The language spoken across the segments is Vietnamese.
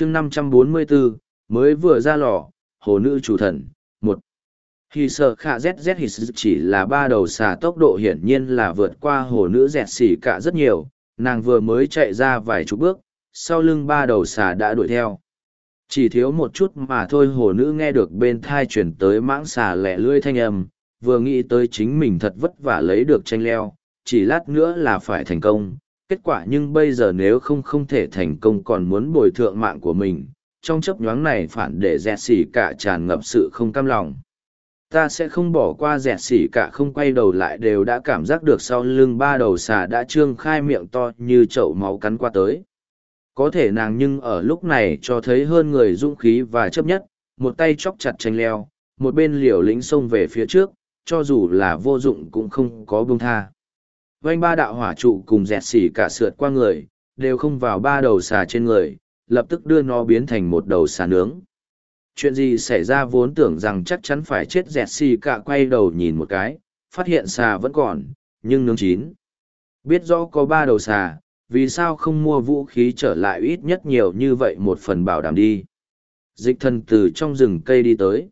chương 544, mới vừa ra lò, hồ nữ chủ thần, một Khi sợ khả ZZ hì chỉ là ba đầu xà tốc độ hiển nhiên là vượt qua hồ nữ dẹt xỉ cả rất nhiều, nàng vừa mới chạy ra vài chục bước, sau lưng ba đầu xà đã đuổi theo. Chỉ thiếu một chút mà thôi hồ nữ nghe được bên thai chuyển tới mãng xà lẻ lươi thanh âm, vừa nghĩ tới chính mình thật vất vả lấy được tranh leo, chỉ lát nữa là phải thành công. Kết quả nhưng bây giờ nếu không không thể thành công còn muốn bồi thượng mạng của mình, trong chấp nhoáng này phản để dẹt xỉ cả tràn ngập sự không cam lòng. Ta sẽ không bỏ qua dẹt xỉ cả không quay đầu lại đều đã cảm giác được sau lưng ba đầu xà đã trương khai miệng to như chậu máu cắn qua tới. Có thể nàng nhưng ở lúc này cho thấy hơn người dũng khí và chấp nhất, một tay chóc chặt tranh leo, một bên liều lĩnh xông về phía trước, cho dù là vô dụng cũng không có buông tha. Vanh ba đạo hỏa trụ cùng dẹt xỉ cả sượt qua người, đều không vào ba đầu xà trên người, lập tức đưa nó biến thành một đầu xà nướng. Chuyện gì xảy ra vốn tưởng rằng chắc chắn phải chết dẹt xì cả quay đầu nhìn một cái, phát hiện xà vẫn còn, nhưng nướng chín. Biết rõ có ba đầu xà, vì sao không mua vũ khí trở lại ít nhất nhiều như vậy một phần bảo đảm đi. Dịch thần từ trong rừng cây đi tới.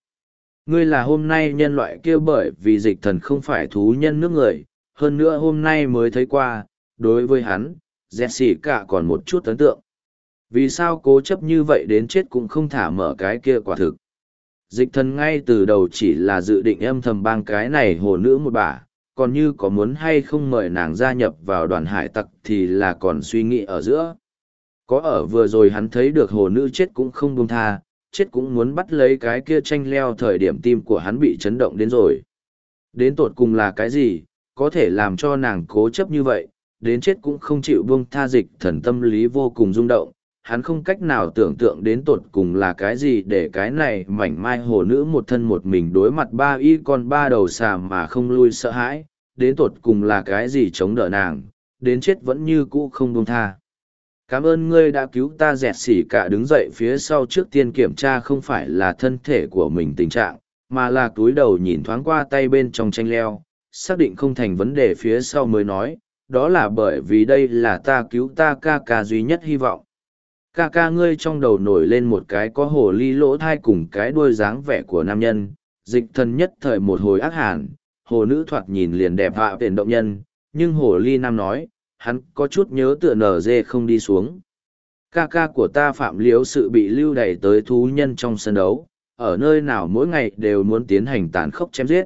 Ngươi là hôm nay nhân loại kia bởi vì dịch thần không phải thú nhân nước người, hơn nữa hôm nay mới thấy qua, đối với hắn, Jessica còn một chút ấn tượng. Vì sao cố chấp như vậy đến chết cũng không thả mở cái kia quả thực. Dịch thần ngay từ đầu chỉ là dự định âm thầm bang cái này hồ nữ một bà, còn như có muốn hay không mời nàng gia nhập vào đoàn hải tặc thì là còn suy nghĩ ở giữa. Có ở vừa rồi hắn thấy được hồ nữ chết cũng không buông tha, chết cũng muốn bắt lấy cái kia tranh leo thời điểm tim của hắn bị chấn động đến rồi. Đến tột cùng là cái gì, có thể làm cho nàng cố chấp như vậy, đến chết cũng không chịu buông tha dịch thần tâm lý vô cùng rung động, hắn không cách nào tưởng tượng đến tột cùng là cái gì để cái này mảnh mai hồ nữ một thân một mình đối mặt ba y con ba đầu xà mà không lui sợ hãi, đến tột cùng là cái gì chống đỡ nàng, đến chết vẫn như cũ không buông tha. Cảm ơn ngươi đã cứu ta dẹt xỉ cả đứng dậy phía sau trước tiên kiểm tra không phải là thân thể của mình tình trạng, mà là túi đầu nhìn thoáng qua tay bên trong tranh leo, xác định không thành vấn đề phía sau mới nói, đó là bởi vì đây là ta cứu ta ca ca duy nhất hy vọng. Ca ca ngươi trong đầu nổi lên một cái có hồ ly lỗ thai cùng cái đuôi dáng vẻ của nam nhân dịch thần nhất thời một hồi ác hàn hồ nữ thoạt nhìn liền đẹp hạ tiền động nhân nhưng hồ ly nam nói hắn có chút nhớ tựa nở dê không đi xuống. Ca ca của ta phạm liếu sự bị lưu đẩy tới thú nhân trong sân đấu ở nơi nào mỗi ngày đều muốn tiến hành tàn khốc chém giết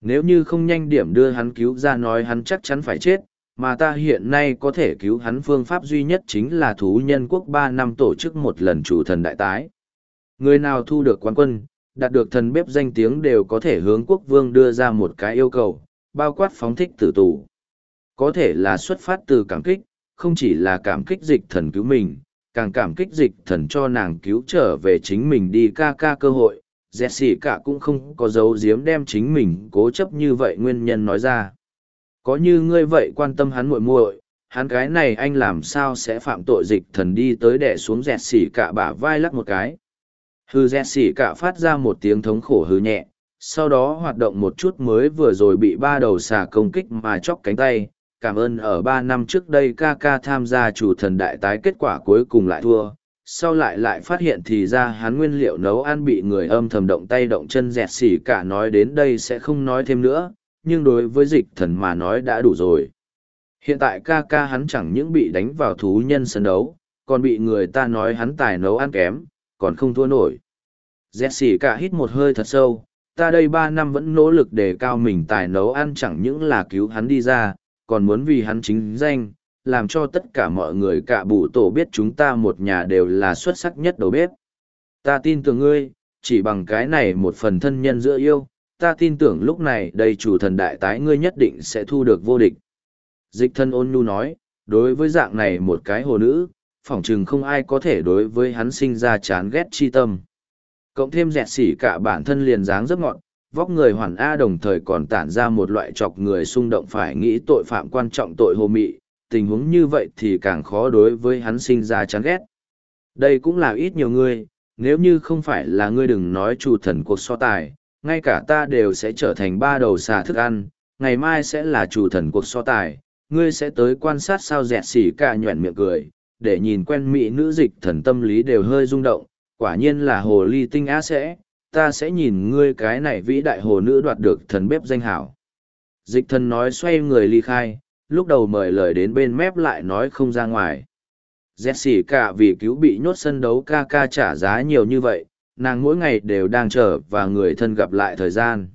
nếu như không nhanh điểm đưa hắn cứu ra nói hắn chắc chắn phải chết mà ta hiện nay có thể cứu hắn phương pháp duy nhất chính là thú nhân quốc ba năm tổ chức một lần chủ thần đại tái. Người nào thu được quán quân, đạt được thần bếp danh tiếng đều có thể hướng quốc vương đưa ra một cái yêu cầu, bao quát phóng thích tử tù. Có thể là xuất phát từ cảm kích, không chỉ là cảm kích dịch thần cứu mình, càng cảm kích dịch thần cho nàng cứu trở về chính mình đi ca ca cơ hội. Jessica cũng không có dấu giếm đem chính mình cố chấp như vậy nguyên nhân nói ra. Có như ngươi vậy quan tâm hắn muội muội, hắn cái này anh làm sao sẽ phạm tội dịch thần đi tới đè xuống Jessica bả vai lắc một cái. Hư Jessica phát ra một tiếng thống khổ hư nhẹ, sau đó hoạt động một chút mới vừa rồi bị ba đầu xà công kích mà chóc cánh tay. Cảm ơn ở ba năm trước đây ca ca tham gia chủ thần đại tái kết quả cuối cùng lại thua. Sau lại lại phát hiện thì ra hắn nguyên liệu nấu ăn bị người âm thầm động tay động chân dẹt xỉ cả nói đến đây sẽ không nói thêm nữa, nhưng đối với dịch thần mà nói đã đủ rồi. Hiện tại ca ca hắn chẳng những bị đánh vào thú nhân sân đấu, còn bị người ta nói hắn tài nấu ăn kém, còn không thua nổi. Jesse cả hít một hơi thật sâu, ta đây ba năm vẫn nỗ lực để cao mình tài nấu ăn chẳng những là cứu hắn đi ra, còn muốn vì hắn chính danh, làm cho tất cả mọi người cả bụ tổ biết chúng ta một nhà đều là xuất sắc nhất đầu bếp. Ta tin tưởng ngươi, chỉ bằng cái này một phần thân nhân giữa yêu, ta tin tưởng lúc này đây chủ thần đại tái ngươi nhất định sẽ thu được vô địch. Dịch thân ôn nhu nói, đối với dạng này một cái hồ nữ, phỏng chừng không ai có thể đối với hắn sinh ra chán ghét chi tâm. Cộng thêm dẹt xỉ cả bản thân liền dáng rất ngọn, vóc người hoàn A đồng thời còn tản ra một loại chọc người xung động phải nghĩ tội phạm quan trọng tội hồ mị, tình huống như vậy thì càng khó đối với hắn sinh ra chán ghét. Đây cũng là ít nhiều người, nếu như không phải là ngươi đừng nói chủ thần cuộc so tài, ngay cả ta đều sẽ trở thành ba đầu xà thức ăn, ngày mai sẽ là chủ thần cuộc so tài, ngươi sẽ tới quan sát sao dẹt xỉ cả nhuẩn miệng cười, để nhìn quen mỹ nữ dịch thần tâm lý đều hơi rung động, quả nhiên là hồ ly tinh á sẽ, ta sẽ nhìn ngươi cái này vĩ đại hồ nữ đoạt được thần bếp danh hảo. Dịch thần nói xoay người ly khai, lúc đầu mời lời đến bên mép lại nói không ra ngoài. Jessica cả vì cứu bị nhốt sân đấu ca ca trả giá nhiều như vậy, nàng mỗi ngày đều đang chờ và người thân gặp lại thời gian.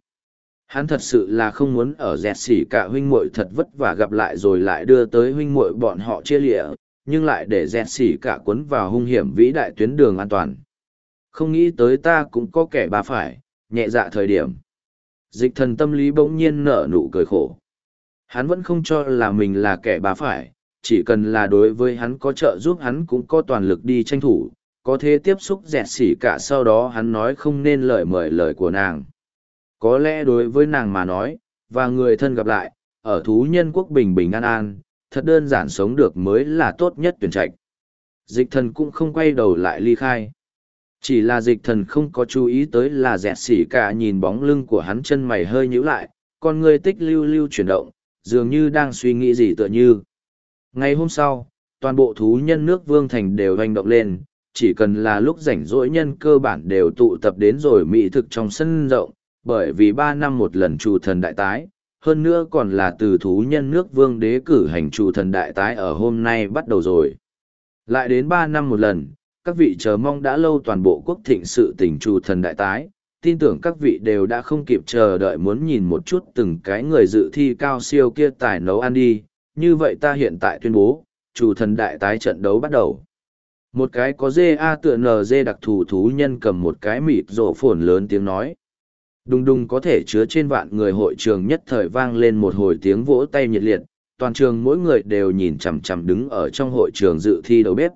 Hắn thật sự là không muốn ở dẹt xỉ cả huynh muội thật vất vả gặp lại rồi lại đưa tới huynh muội bọn họ chia lịa, nhưng lại để dẹt xỉ cả cuốn vào hung hiểm vĩ đại tuyến đường an toàn. Không nghĩ tới ta cũng có kẻ bà phải, nhẹ dạ thời điểm. Dịch thần tâm lý bỗng nhiên nở nụ cười khổ. Hắn vẫn không cho là mình là kẻ bà phải, chỉ cần là đối với hắn có trợ giúp hắn cũng có toàn lực đi tranh thủ, có thể tiếp xúc dẹt xỉ cả sau đó hắn nói không nên lời mời lời của nàng. Có lẽ đối với nàng mà nói, và người thân gặp lại, ở thú nhân quốc bình bình an an, thật đơn giản sống được mới là tốt nhất tuyển trạch. Dịch thần cũng không quay đầu lại ly khai. Chỉ là dịch thần không có chú ý tới là dẹt xỉ cả nhìn bóng lưng của hắn chân mày hơi nhíu lại, con người tích lưu lưu chuyển động, dường như đang suy nghĩ gì tựa như. Ngày hôm sau, toàn bộ thú nhân nước Vương Thành đều hành động lên, chỉ cần là lúc rảnh rỗi nhân cơ bản đều tụ tập đến rồi mỹ thực trong sân rộng, bởi vì ba năm một lần chủ thần đại tái, hơn nữa còn là từ thú nhân nước Vương đế cử hành chủ thần đại tái ở hôm nay bắt đầu rồi. Lại đến ba năm một lần, các vị chờ mong đã lâu toàn bộ quốc thịnh sự tỉnh chủ thần đại tái, tin tưởng các vị đều đã không kịp chờ đợi muốn nhìn một chút từng cái người dự thi cao siêu kia tài nấu ăn đi, như vậy ta hiện tại tuyên bố, chủ thần đại tái trận đấu bắt đầu. Một cái có dê A tựa NG đặc thù thú nhân cầm một cái mịt rổ phồn lớn tiếng nói. Đùng đùng có thể chứa trên vạn người hội trường nhất thời vang lên một hồi tiếng vỗ tay nhiệt liệt, toàn trường mỗi người đều nhìn chằm chằm đứng ở trong hội trường dự thi đầu bếp.